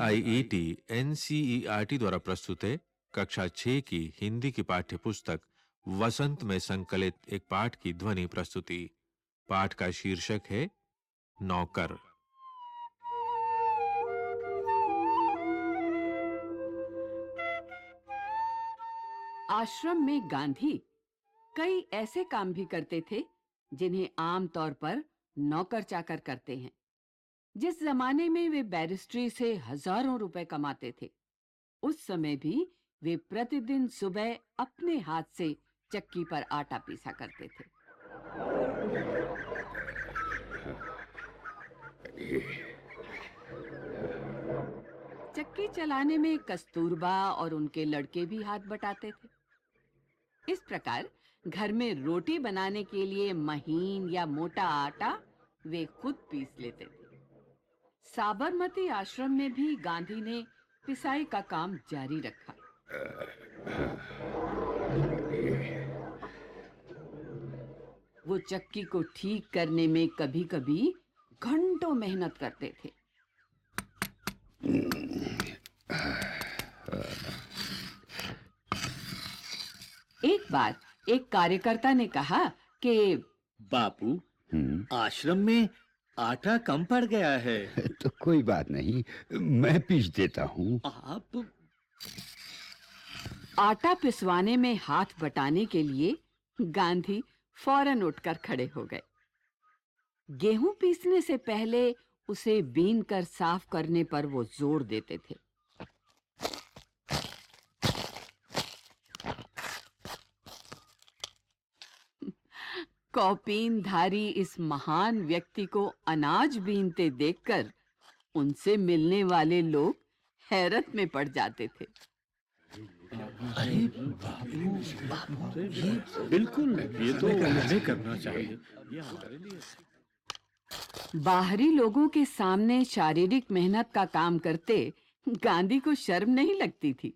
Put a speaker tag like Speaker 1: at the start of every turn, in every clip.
Speaker 1: C I E T N C R T द्वारा प्रस्तुत है कक्षा 6 की हिंदी की पाठ्य पुस्तक वसंत में संकलित एक पाठ की ध्वनि प्रस्तुति। पाठ का शीर्षक है नौकर।
Speaker 2: आश्रम में गांधी कई ऐसे काम भी करते थे जिन्हें आम तौर पर नौकर चाकर करते हैं। जिस जमाने में वे बैरिस्ट्री से हज़ारों रुपए कमाते थे, उस समय भी वे प्रतिदिन सुबह अपने हाथ से चक्की पर आटा पीसा करते थे। चक्की चलाने में कस्तूरबा और उनके लड़के भी हाथ बटाते थे। इस प्रकार घर में रोटी बनाने के लिए महीन या मोटा आटा वे खुद पीस लेते थे। साबरमती आश्रम में भी गांधी ने पिसाई का काम जारी रखा। वो चक्की को ठीक करने में कभी-कभी घंटों मेहनत करते थे। एक बार एक कार्यकर्ता ने कहा कि
Speaker 3: बापू
Speaker 4: हम्म,
Speaker 3: आश्रम में आटा कम पड़ गया है।
Speaker 4: कोई बात नहीं, मैं पीस देता हूँ।
Speaker 3: आप
Speaker 2: आटा पिसवाने में हाथ बटाने के लिए गांधी फ़ौरन उठकर खड़े हो गए। गेहूँ पीसने से पहले उसे बीन कर साफ़ करने पर वो ज़ोर देते थे। कौपीन धारी इस महान व्यक्ति को अनाज बीनते देखकर उनसे मिलने वाले लोग हैरत में पड़ जाते थे।
Speaker 3: अरे बापू बापू ये बिल्कुल ये तो उन्हें करना चाहिए। ये हमारे लिए
Speaker 2: बाहरी लोगों के सामने शारीरिक मेहनत का काम करते गांधी को शर्म नहीं लगती थी।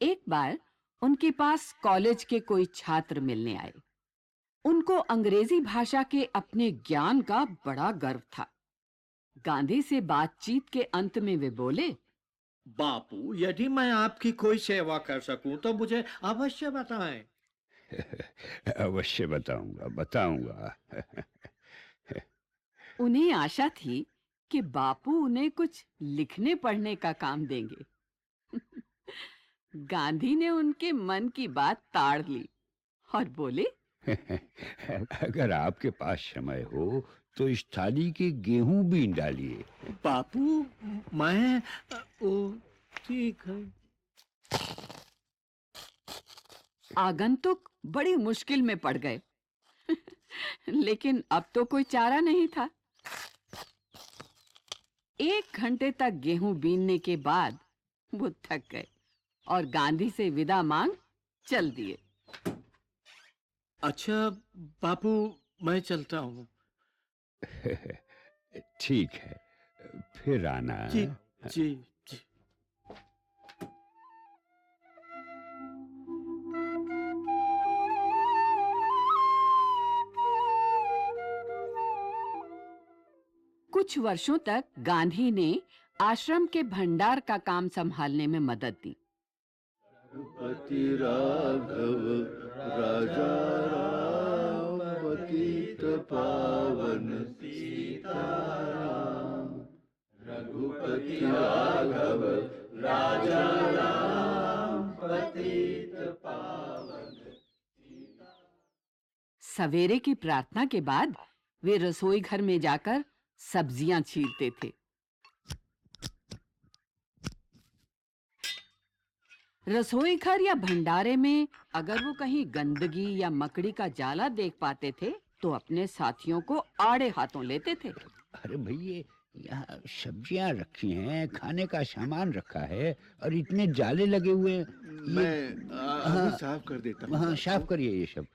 Speaker 2: एक बार उनके पास कॉलेज के कोई छात्र मिलने आए। उनको अंग्रेज़ी भाषा के अपने ज्ञान का बड़ा गर्व था। गांधी से बातचीत के अंत में वे बोले
Speaker 3: बापू यदि मैं आपकी कोई सेवा कर सकूँ तो मुझे अवश्य बताएँ।
Speaker 4: अवश्य बताऊँगा बताऊँगा।
Speaker 2: उन्हें आशा थी कि बापू उन्हें कुछ लिखने पढ़ने का काम देंगे। गांधी ने उनके मन की बात ताड़ ली और बोले
Speaker 4: अगर आपके पास समय हो तो इस थाली के गेहूँ बीन डालिए।
Speaker 3: बापू मैं ओ ठीक है।
Speaker 2: आगंतुक बड़ी मुश्किल में पड़ गए। लेकिन अब तो कोई चारा नहीं था। एक घंटे तक गेहूँ बीनने के बाद वो थक गए और गांधी से विदा मांग चल दिए।
Speaker 3: अच्छा बापू मैं चलता हूँ।
Speaker 4: ठीक है फिर आना
Speaker 3: जी जी जी।
Speaker 2: कुछ वर्षों तक गांधी ने आश्रम के भंडार का काम संभालने में मदद दी।
Speaker 5: पति राघव राजा राम पावन सीताराम। रघुपति राघव, राजा राम, पतित पावन
Speaker 2: सवेरे की प्रार्थना के बाद वे रसोई घर में जाकर सब्ज़ियाँ छीलते थे। रसोई घर या भंडारे में अगर वो कहीं गंदगी या मकड़ी का जाला देख पाते थे तो अपने साथियों को आड़े हाथों लेते थे।
Speaker 4: अरे भैया यहाँ सब्ज़ियाँ रखी हैं खाने का सामान रखा है और इतने जाले लगे हुए हैं।
Speaker 5: मैं अभी
Speaker 4: हाँ।
Speaker 5: साफ़ कर देता हूँ
Speaker 4: हाँ साफ़ करिए ये सब।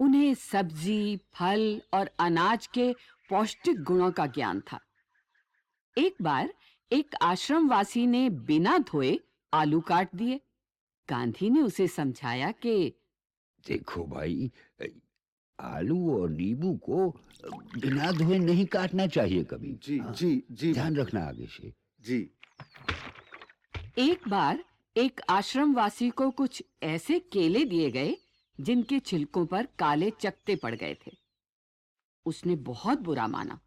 Speaker 2: उन्हें सब्ज़ी फल और अनाज के पौष्टिक गुणों का ज्ञान था। एक बार एक आश्रमवासी ने बिना धोए आलू काट दिए। गांधी ने उसे समझाया कि
Speaker 4: देखो भाई आलू और नींबू को बिना धोए नहीं काटना चाहिए कभी।
Speaker 5: जी
Speaker 4: हाँ,
Speaker 5: जी जी।
Speaker 4: ध्यान रखना आगे से।
Speaker 5: जी।
Speaker 2: एक बार एक आश्रमवासी को कुछ ऐसे केले दिए गए जिनके छिलकों पर काले चकते पड़ गए थे। उसने बहुत बुरा माना।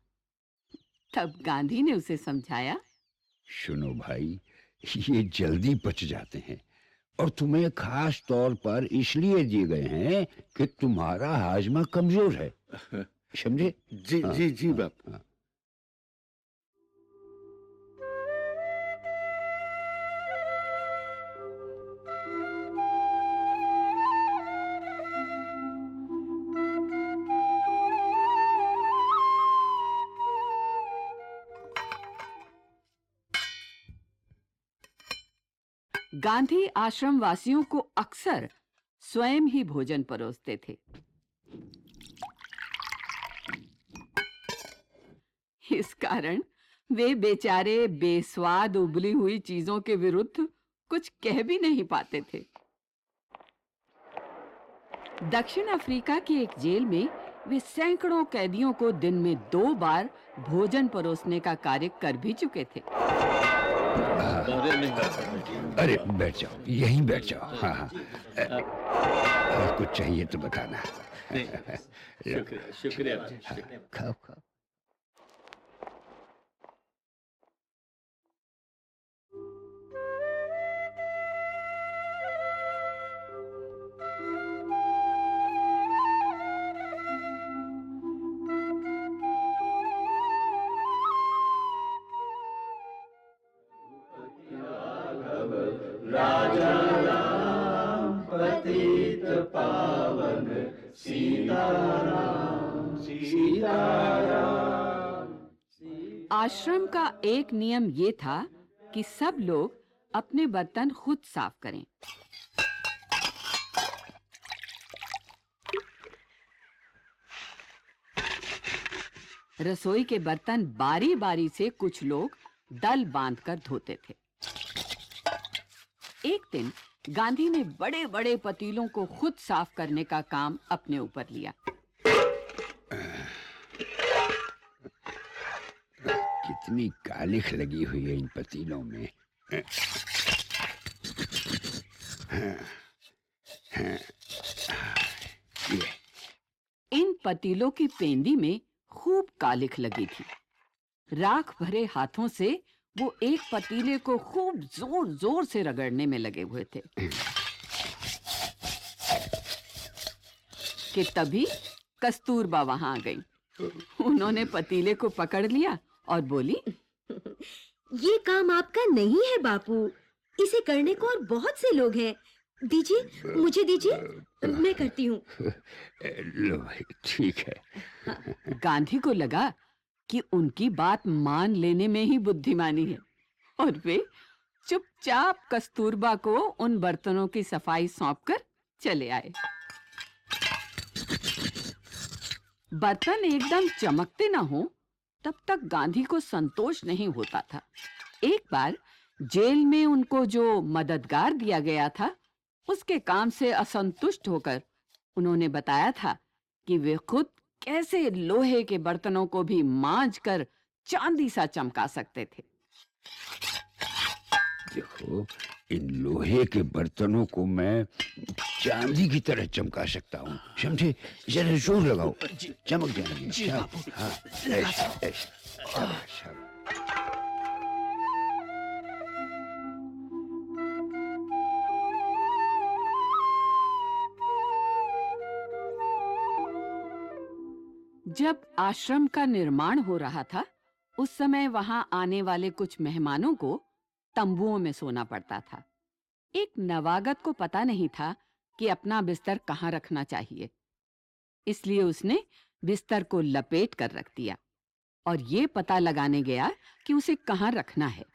Speaker 2: तब गांधी ने उसे समझाया
Speaker 4: सुनो भाई ये जल्दी पच जाते हैं। और तुम्हें खास तौर पर इसलिए दिए गए हैं कि तुम्हारा हाजमा कमज़ोर है। समझे?
Speaker 5: जी
Speaker 4: हाँ,
Speaker 5: जी जी
Speaker 4: हाँ,
Speaker 5: बाप।
Speaker 4: हाँ।
Speaker 2: गांधी आश्रम वासियों को अक्सर स्वयं ही भोजन परोसते थे। इस कारण वे बेचारे बेस्वाद उबली हुई चीज़ों के विरुद्ध कुछ कह भी नहीं पाते थे। दक्षिण अफ्रीका की एक जेल में वे सैकड़ों कैदियों को दिन में दो बार भोजन परोसने का कार्य कर भी चुके थे।
Speaker 3: अरे
Speaker 4: बैठ जाओ यहीं बैठ जाओ। हाँ हाँ। और कुछ चाहिए तो बताना।
Speaker 3: शुक्रिया शुक्रिया। शुक्रिया
Speaker 4: खाओ खाओ।
Speaker 2: आश्रम का एक नियम ये था कि सब लोग अपने बर्तन खुद साफ़ करें। रसोई के बर्तन बारी-बारी से कुछ लोग दल बांधकर धोते थे। एक दिन गांधी ने बड़े-बड़े पतीलों को खुद साफ़ करने का काम अपने ऊपर लिया।
Speaker 4: कितनी कालिख लगी हुई है इन पतीलों में।
Speaker 2: इन पतीलों की पेंदी में खूब कालिख लगी थी। राख भरे हाथों से वो एक पतीले को खूब ज़ोर ज़ोर से रगड़ने में लगे हुए थे। कि तभी कस्तूरबा वहाँ आ गई। उन्होंने पतीले को पकड़ लिया और बोली
Speaker 6: ये काम आपका नहीं है बापू। इसे करने को और बहुत से लोग हैं। दीजिए मुझे दीजिए। मैं करती हूँ।
Speaker 4: लो भाई ठीक है।
Speaker 2: गांधी को लगा कि उनकी बात मान लेने में ही बुद्धिमानी है। और वे चुपचाप कस्तूरबा को उन बर्तनों की सफ़ाई सौंपकर चले आए। बर्तन एकदम चमकते ना हो, तब तक गांधी को संतोष नहीं होता था। एक बार जेल में उनको जो मददगार दिया गया था, उसके काम से असंतुष्ट होकर उन्होंने बताया था कि वे खुद कैसे लोहे के बर्तनों को भी मांझ कर चांदी सा चमका सकते थे?
Speaker 4: देखो इन लोहे के बर्तनों को मैं चांदी की तरह चमका सकता हूँ। समझे? जरा ज़ोर लगाओ। चमक जाएँगे
Speaker 3: जी,
Speaker 4: हाँ,
Speaker 3: बापू।
Speaker 4: हाँ, ऐसे, ऐसे।
Speaker 2: जब आश्रम का निर्माण हो रहा था उस समय वहाँ आने वाले कुछ मेहमानों को तंबुओं में सोना पड़ता था। एक नवागत को पता नहीं था कि अपना बिस्तर कहाँ रखना चाहिए। इसलिए उसने बिस्तर को लपेट कर रख दिया और ये पता लगाने गया कि उसे कहाँ रखना है।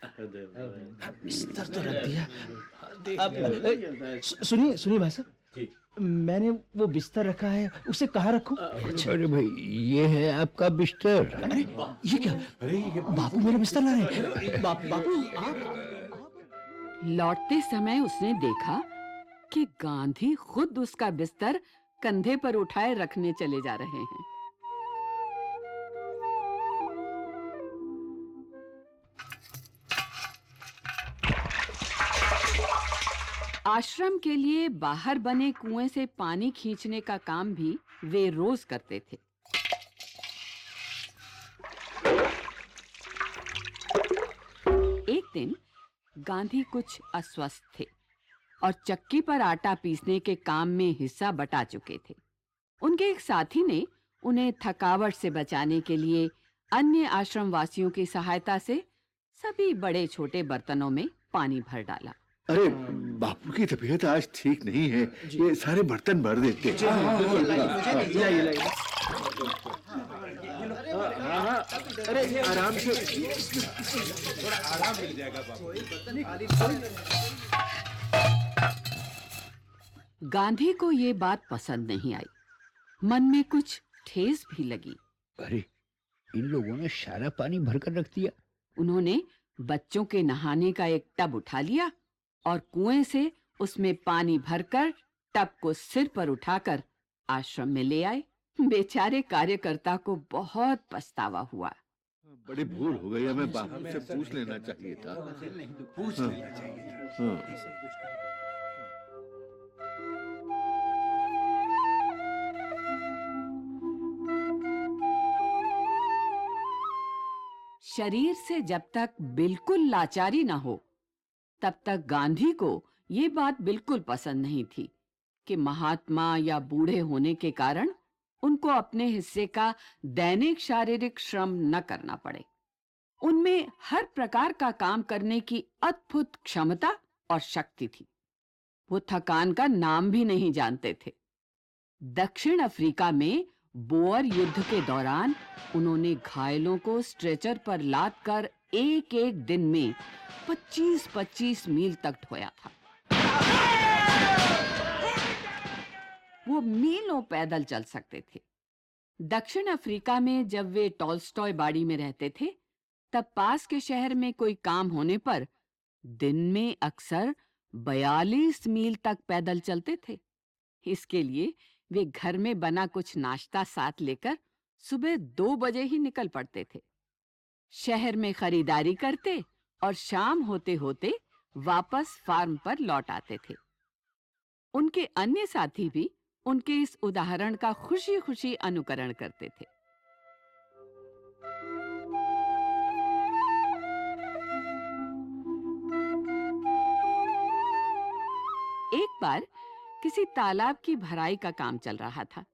Speaker 7: बिस्तर तो रख दिया। अब सुनिए सुनिए भाई साहब। मैंने वो बिस्तर रखा है उसे कहाँ रखूँ?
Speaker 4: अरे भाई ये है आपका बिस्तर।
Speaker 7: अरे ये क्या? बापू मेरा बिस्तर ला रहे हैं बा, बापू आप
Speaker 2: लौटते समय उसने देखा कि गांधी खुद उसका बिस्तर कंधे पर उठाए रखने चले जा रहे हैं। आश्रम के लिए बाहर बने कुएँ से पानी खींचने का काम भी वे रोज करते थे। एक दिन गांधी कुछ अस्वस्थ थे और चक्की पर आटा पीसने के काम में हिस्सा बटा चुके थे। उनके एक साथी ने उन्हें थकावट से बचाने के लिए अन्य आश्रम वासियों की सहायता से सभी बड़े छोटे बर्तनों में पानी भर डाला।
Speaker 5: अरे बापू की तबीयत आज ठीक नहीं है ये सारे बर्तन भर देते हैं अरे आराम से
Speaker 2: गांधी को ये बात पसंद नहीं आई मन में कुछ ठेस भी लगी
Speaker 4: अरे इन लोगों ने सारा पानी भरकर रख दिया
Speaker 2: उन्होंने बच्चों के नहाने का एक टब उठा लिया और कुएँ से उसमें पानी भरकर टब को सिर पर उठाकर आश्रम में ले आए। बेचारे कार्यकर्ता को बहुत पछतावा हुआ।
Speaker 5: बड़ी भूल हो गई हमें बापू से पूछ लेना चाहिए था।
Speaker 3: पूछ
Speaker 5: हाँ।
Speaker 3: लेना चाहिए था।
Speaker 5: हाँ।
Speaker 2: शरीर से जब तक बिल्कुल लाचारी ना हो तब तक गांधी को ये बात बिल्कुल पसंद नहीं थी कि महात्मा या बूढ़े होने के कारण उनको अपने हिस्से का दैनिक शारीरिक श्रम न करना पड़े। उनमें हर प्रकार का काम करने की अद्भुत क्षमता और शक्ति थी। वो थकान का नाम भी नहीं जानते थे। दक्षिण अफ्रीका में बोअर युद्ध के दौरान उन्होंने घायलों को स्ट्रेचर पर लाद कर एक एक दिन में 25-25 मील तक ढोया था। वो मीलों पैदल चल सकते थे। दक्षिण अफ्रीका में जब वे टॉल्स्टॉय बाड़ी में रहते थे, तब पास के शहर में कोई काम होने पर दिन में अक्सर 42 मील तक पैदल चलते थे। इसके लिए वे घर में बना कुछ नाश्ता साथ लेकर सुबह दो बजे ही निकल पड़ते थे। शहर में खरीदारी करते और शाम होते होते वापस फार्म पर लौट आते थे। उनके अन्य साथी भी उनके इस उदाहरण का खुशी खुशी अनुकरण करते थे। एक बार किसी तालाब की भराई का काम चल रहा था।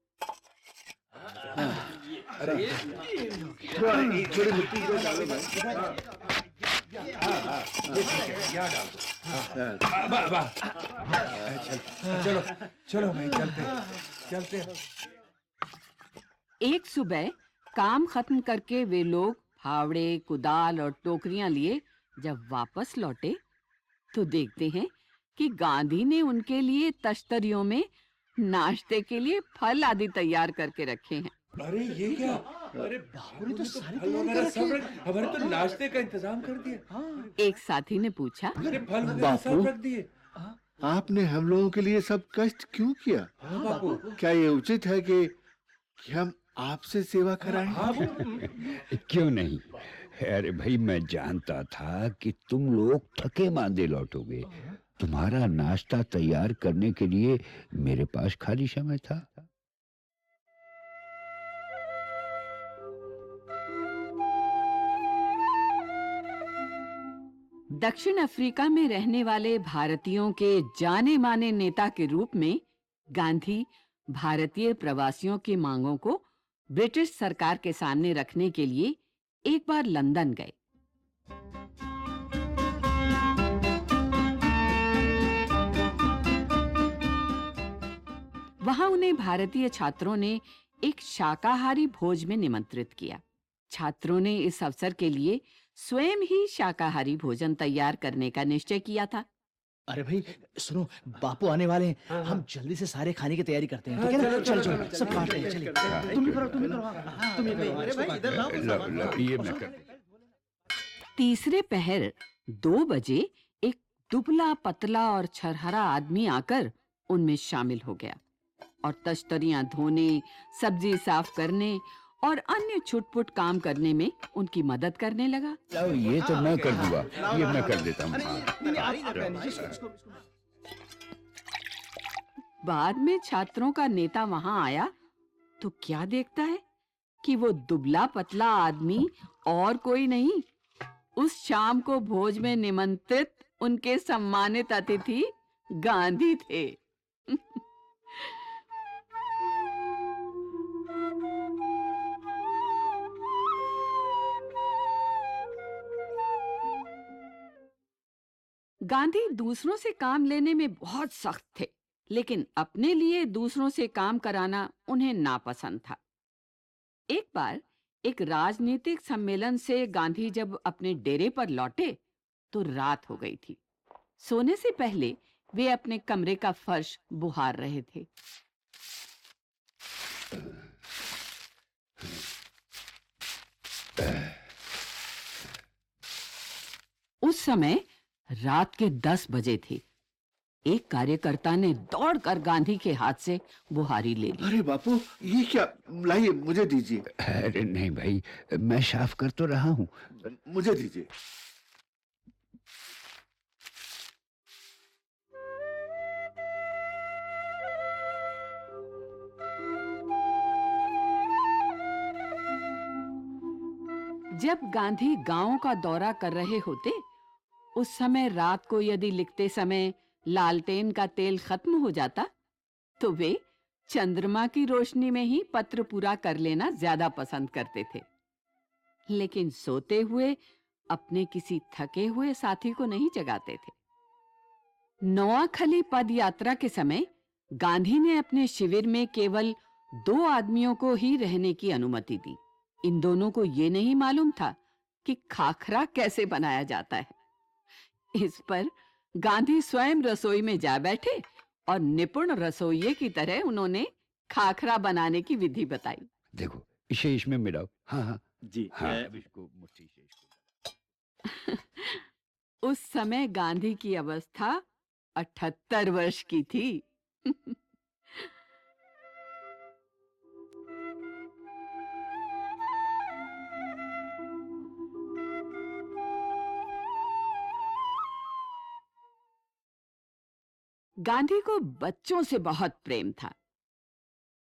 Speaker 5: थोड़ी मिट्टी
Speaker 3: चलो चलो भाई चलते चलते
Speaker 2: एक सुबह काम खत्म करके वे लोग फावड़े, कुदाल और टोकरियाँ लिए जब वापस लौटे तो देखते हैं कि गांधी ने उनके लिए तश्तरियों में नाश्ते के लिए फल आदि तैयार करके रखे हैं।
Speaker 3: अरे ये क्या? अरे
Speaker 7: बापू ने तो सारी तैयारी
Speaker 3: सब
Speaker 7: है।
Speaker 3: हमारे तो नाश्ते का इंतज़ाम कर दिया
Speaker 7: हाँ।
Speaker 2: एक साथी ने पूछा
Speaker 3: अरे फल सब रख दिए।
Speaker 5: आपने हम लोगों के लिए सब कष्ट क्यों किया?
Speaker 3: हाँ बापू
Speaker 5: क्या ये उचित है कि, कि हम आपसे सेवा कराएँ?
Speaker 3: हाँ
Speaker 4: क्यों नहीं? अरे भाई मैं जानता था कि तुम लोग थके मांदे लौटोगे। तुम्हारा नाश्ता तैयार करने के लिए मेरे पास खाली समय था।
Speaker 2: दक्षिण अफ्रीका में रहने वाले भारतीयों के जाने माने नेता के रूप में गांधी भारतीय प्रवासियों की मांगों को ब्रिटिश सरकार के सामने रखने के लिए एक बार लंदन गए। वहाँ उन्हें भारतीय छात्रों ने एक शाकाहारी भोज में निमंत्रित किया। छात्रों ने इस अवसर के लिए स्वयं ही शाकाहारी भोजन तैयार करने का निश्चय किया था।
Speaker 7: अरे भाई सुनो बापू आने वाले हैं।
Speaker 3: हाँ, हाँ।
Speaker 7: हम जल्दी से सारे खाने की तैयारी करते हैं
Speaker 3: हाँ,
Speaker 7: ठीक है ना?
Speaker 3: चलो,
Speaker 7: चलो सब
Speaker 3: चलो,
Speaker 7: काटते हैं चलिए। तुम भी करो तुम भी करो हाँ, तुम भी
Speaker 3: अरे भाई, इधर लाओ,
Speaker 4: लो- लो, ये मैं कर
Speaker 2: तीसरे पहर दो बजे एक दुबला पतला और छरहरा आदमी आकर उनमें शामिल हो गया और तश्तरियाँ धोने सब्ज़ी साफ़ करने और अन्य छुटपुट काम करने में उनकी मदद करने लगा।
Speaker 4: लाओ ये तो मैं कर दूँगा। ये मैं कर देता हूँ। हाँ,
Speaker 2: बाद में छात्रों का नेता वहाँ आया तो क्या देखता है कि वो दुबला पतला आदमी और कोई नहीं। उस शाम को भोज में निमंत्रित उनके सम्मानित अतिथि गांधी थे। गांधी दूसरों से काम लेने में बहुत सख्त थे, लेकिन अपने लिए दूसरों से काम कराना उन्हें नापसंद था। एक बार एक राजनीतिक सम्मेलन से गांधी जब अपने डेरे पर लौटे तो रात हो गई थी। सोने से पहले वे अपने कमरे का फर्श बुहार रहे थे। उस समय रात के दस बजे थे। एक कार्यकर्ता ने दौड़कर गांधी के हाथ से बुहारी ले ली।
Speaker 5: अरे बापू ये क्या? लाइए मुझे दीजिए।
Speaker 4: अरे नहीं भाई मैं साफ़ कर तो रहा हूँ।
Speaker 5: मुझे दीजिए।
Speaker 2: जब गांधी गाँव का दौरा कर रहे होते उस समय रात को यदि लिखते समय लालटेन का तेल खत्म हो जाता तो वे चंद्रमा की रोशनी में ही पत्र पूरा कर लेना ज़्यादा पसंद करते थे। लेकिन सोते हुए, अपने किसी थके हुए साथी को नहीं जगाते थे। नोआखली पद यात्रा के समय गांधी ने अपने शिविर में केवल दो आदमियों को ही रहने की अनुमति दी। इन दोनों को यह नहीं मालूम था कि खाखरा कैसे बनाया जाता है। इस पर गांधी स्वयं रसोई में जा बैठे और निपुण रसोइये की तरह उन्होंने खाखरा बनाने की विधि बताई।
Speaker 4: देखो इसे इसमें मिलाओ। हाँ हाँ।
Speaker 3: जी
Speaker 4: हाँ। इसको मुट्ठी
Speaker 2: उस समय गांधी की अवस्था अठहत्तर वर्ष की थी। गांधी को बच्चों से बहुत प्रेम था।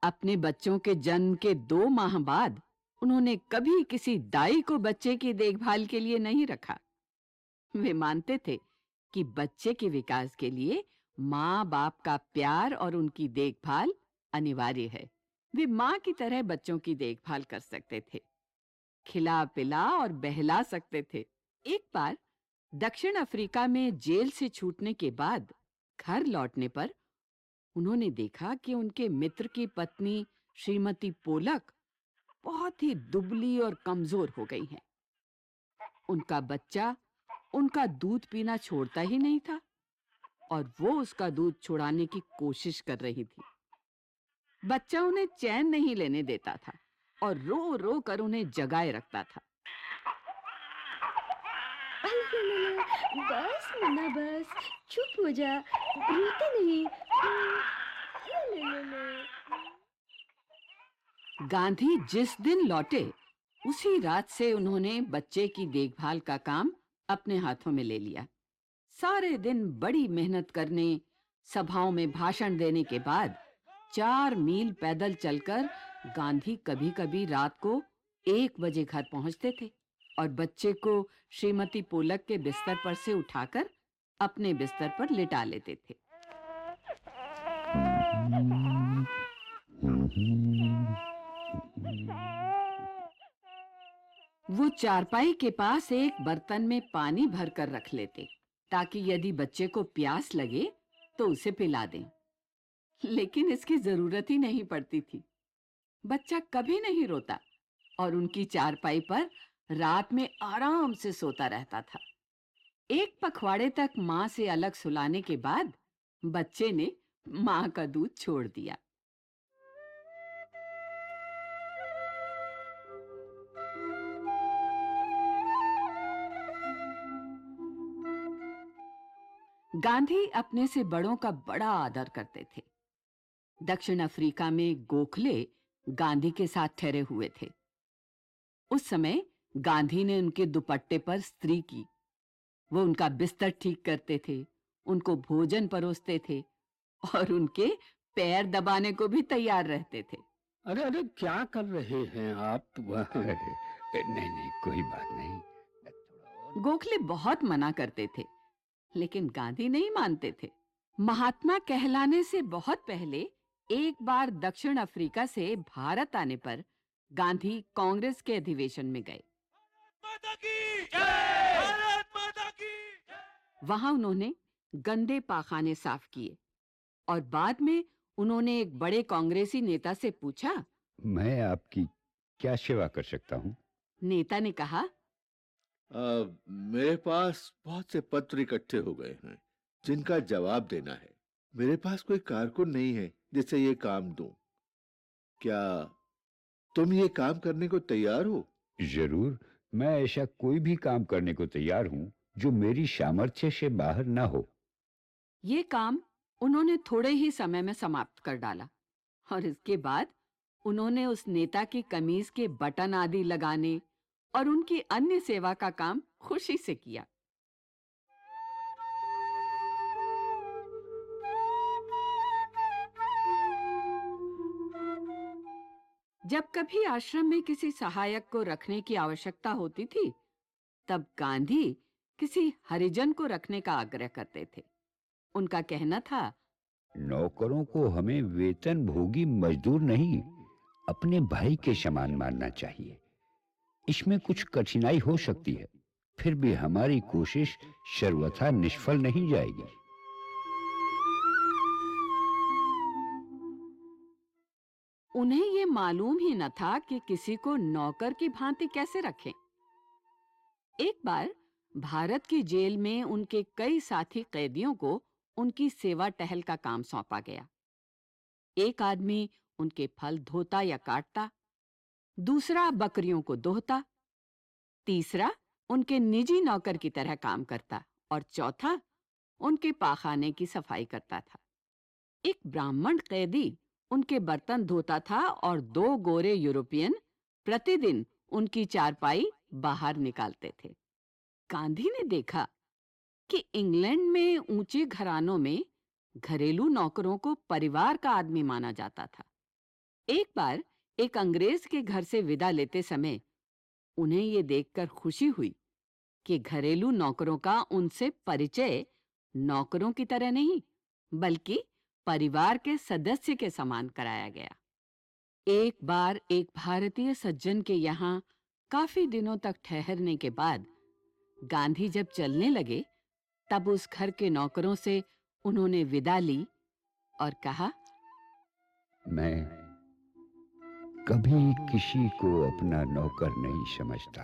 Speaker 2: अपने बच्चों के जन्म के दो माह बाद उन्होंने कभी किसी दाई को बच्चे की देखभाल के लिए नहीं रखा। वे मानते थे कि बच्चे के विकास के लिए माँ बाप का प्यार और उनकी देखभाल अनिवार्य है। वे माँ की तरह बच्चों की देखभाल कर सकते थे खिला पिला और बहला सकते थे। एक बार दक्षिण अफ्रीका में जेल से छूटने के बाद घर लौटने पर उन्होंने देखा कि उनके मित्र की पत्नी श्रीमती पोलक बहुत ही दुबली और कमज़ोर हो गई हैं। उनका बच्चा उनका दूध पीना छोड़ता ही नहीं था और वो उसका दूध छुड़ाने की कोशिश कर रही थी बच्चा उन्हें चैन नहीं लेने देता था और रो रो कर उन्हें जगाए रखता था
Speaker 6: अरे ला ला ला, बस, मुन्ना, बस। चुप हो जा। रोते नहीं। ला ला ला।
Speaker 2: गांधी जिस दिन लौटे, उसी रात से उन्होंने बच्चे की देखभाल का काम अपने हाथों में ले लिया। सारे दिन बड़ी मेहनत करने, सभाओं में भाषण देने के बाद चार मील पैदल चलकर गांधी कभी-कभी रात को एक बजे घर पहुँचते थे। और बच्चे को श्रीमती पोलक के बिस्तर पर से उठाकर अपने बिस्तर पर लिटा लेते थे। वो चारपाई के पास एक बर्तन में पानी भरकर रख लेते, ताकि यदि बच्चे को प्यास लगे तो उसे पिला दें। लेकिन इसकी ज़रूरत ही नहीं पड़ती थी। बच्चा कभी नहीं रोता, और उनकी चारपाई पर रात में आराम से सोता रहता था। एक पखवाड़े तक माँ से अलग सुलाने के बाद बच्चे ने माँ का दूध छोड़ दिया। गांधी अपने से बड़ों का बड़ा आदर करते थे। दक्षिण अफ्रीका में गोखले गांधी के साथ ठहरे हुए थे। उस समय गांधी ने उनके दुपट्टे पर स्त्री की। वो उनका बिस्तर ठीक करते थे उनको भोजन परोसते थे और उनके पैर दबाने को भी तैयार रहते थे।
Speaker 3: अरे अरे क्या कर रहे हैं आप?
Speaker 4: नहीं नहीं कोई बात नहीं।
Speaker 2: गोखले बहुत मना करते थे लेकिन गांधी नहीं मानते थे। महात्मा कहलाने से बहुत पहले एक बार दक्षिण अफ्रीका से भारत आने पर गांधी कांग्रेस के अधिवेशन में गए। वहाँ उन्होंने गंदे पाखाने साफ़ किए और बाद में उन्होंने एक बड़े कांग्रेसी नेता से पूछा
Speaker 4: मैं आपकी क्या सेवा कर सकता हूँ?
Speaker 2: नेता ने कहा
Speaker 5: आ, मेरे पास बहुत से पत्र इकट्ठे हो गए हैं जिनका जवाब देना है। मेरे पास कोई कारकुन नहीं है जिसे ये काम दूँ। क्या तुम ये काम करने को तैयार हो?
Speaker 4: ज़रूर। मैं ऐसा कोई भी काम करने को तैयार हूँ जो मेरी सामर्थ्य से बाहर ना हो।
Speaker 2: ये काम उन्होंने थोड़े ही समय में समाप्त कर डाला और इसके बाद उन्होंने उस नेता की कमीज के बटन आदि लगाने और उनकी अन्य सेवा का काम खुशी से किया। जब कभी आश्रम में किसी सहायक को रखने की आवश्यकता होती थी, तब गांधी किसी हरिजन को रखने का आग्रह करते थे। उनका कहना था,
Speaker 4: नौकरों को हमें वेतन भोगी मजदूर नहीं, अपने भाई के समान मानना चाहिए। इसमें कुछ कठिनाई हो सकती है, फिर भी हमारी कोशिश सर्वथा निष्फल नहीं जाएगी।
Speaker 2: उन्हें ये मालूम ही न था कि किसी को नौकर की भांति कैसे रखें। एक बार भारत की जेल में उनके कई साथी कैदियों को उनकी सेवा टहल का काम सौंपा गया। एक आदमी उनके फल धोता या काटता, दूसरा बकरियों को दोहता, तीसरा उनके निजी नौकर की तरह काम करता और चौथा उनके पाखाने की सफ़ाई करता था। एक ब्राह्मण कैदी उनके बर्तन धोता था और दो गोरे यूरोपियन प्रतिदिन उनकी चारपाई बाहर निकालते थे। गांधी ने देखा कि इंग्लैंड में ऊँचे घरानों में घरेलू नौकरों को परिवार का आदमी माना जाता था। एक बार एक अंग्रेज़ के घर से विदा लेते समय उन्हें ये देखकर खुशी हुई कि घरेलू नौकरों का उनसे परिचय नौकरों की तरह नहीं, बल्कि परिवार के सदस्य के समान कराया गया। एक बार एक भारतीय सज्जन के यहाँ काफ़ी दिनों तक ठहरने के बाद गांधी जब चलने लगे, तब उस घर के नौकरों से उन्होंने विदा ली और कहा,
Speaker 4: मैं कभी किसी को अपना नौकर नहीं समझता।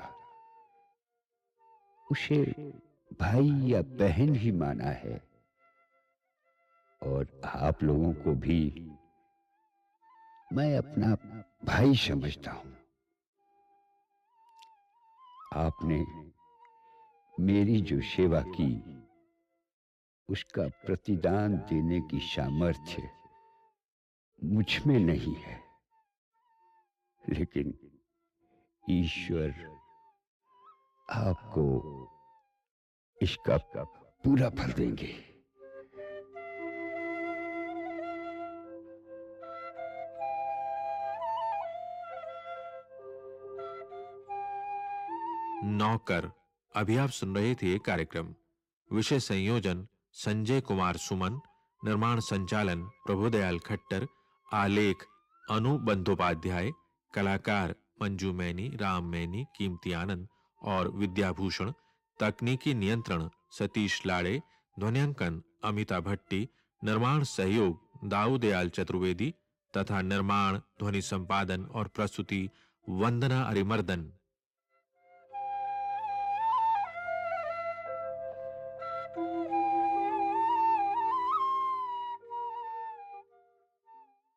Speaker 4: उसे भाई या बहन ही माना है। और आप लोगों को भी मैं अपना भाई समझता हूँ। आपने मेरी जो सेवा की, उसका प्रतिदान देने की सामर्थ्य मुझमें नहीं है। लेकिन ईश्वर आपको इसका पूरा फल देंगे।
Speaker 1: नौकर। अभी आप सुन रहे थे कार्यक्रम। विषय संयोजन, संजय कुमार सुमन, निर्माण संचालन, प्रभुदयाल खट्टर, आलेख, अनु बंदोपाध्याय, कलाकार मंजू मैनी, राम मैनी, कीमती आनंद और विद्याभूषण, तकनीकी नियंत्रण सतीश लाड़े, ध्वनियांकन अमिता भट्टी, निर्माण सहयोग दाऊदयाल चतुर्वेदी तथा निर्माण, ध्वनि संपादन और प्रस्तुति वंदना अरिमर्दन।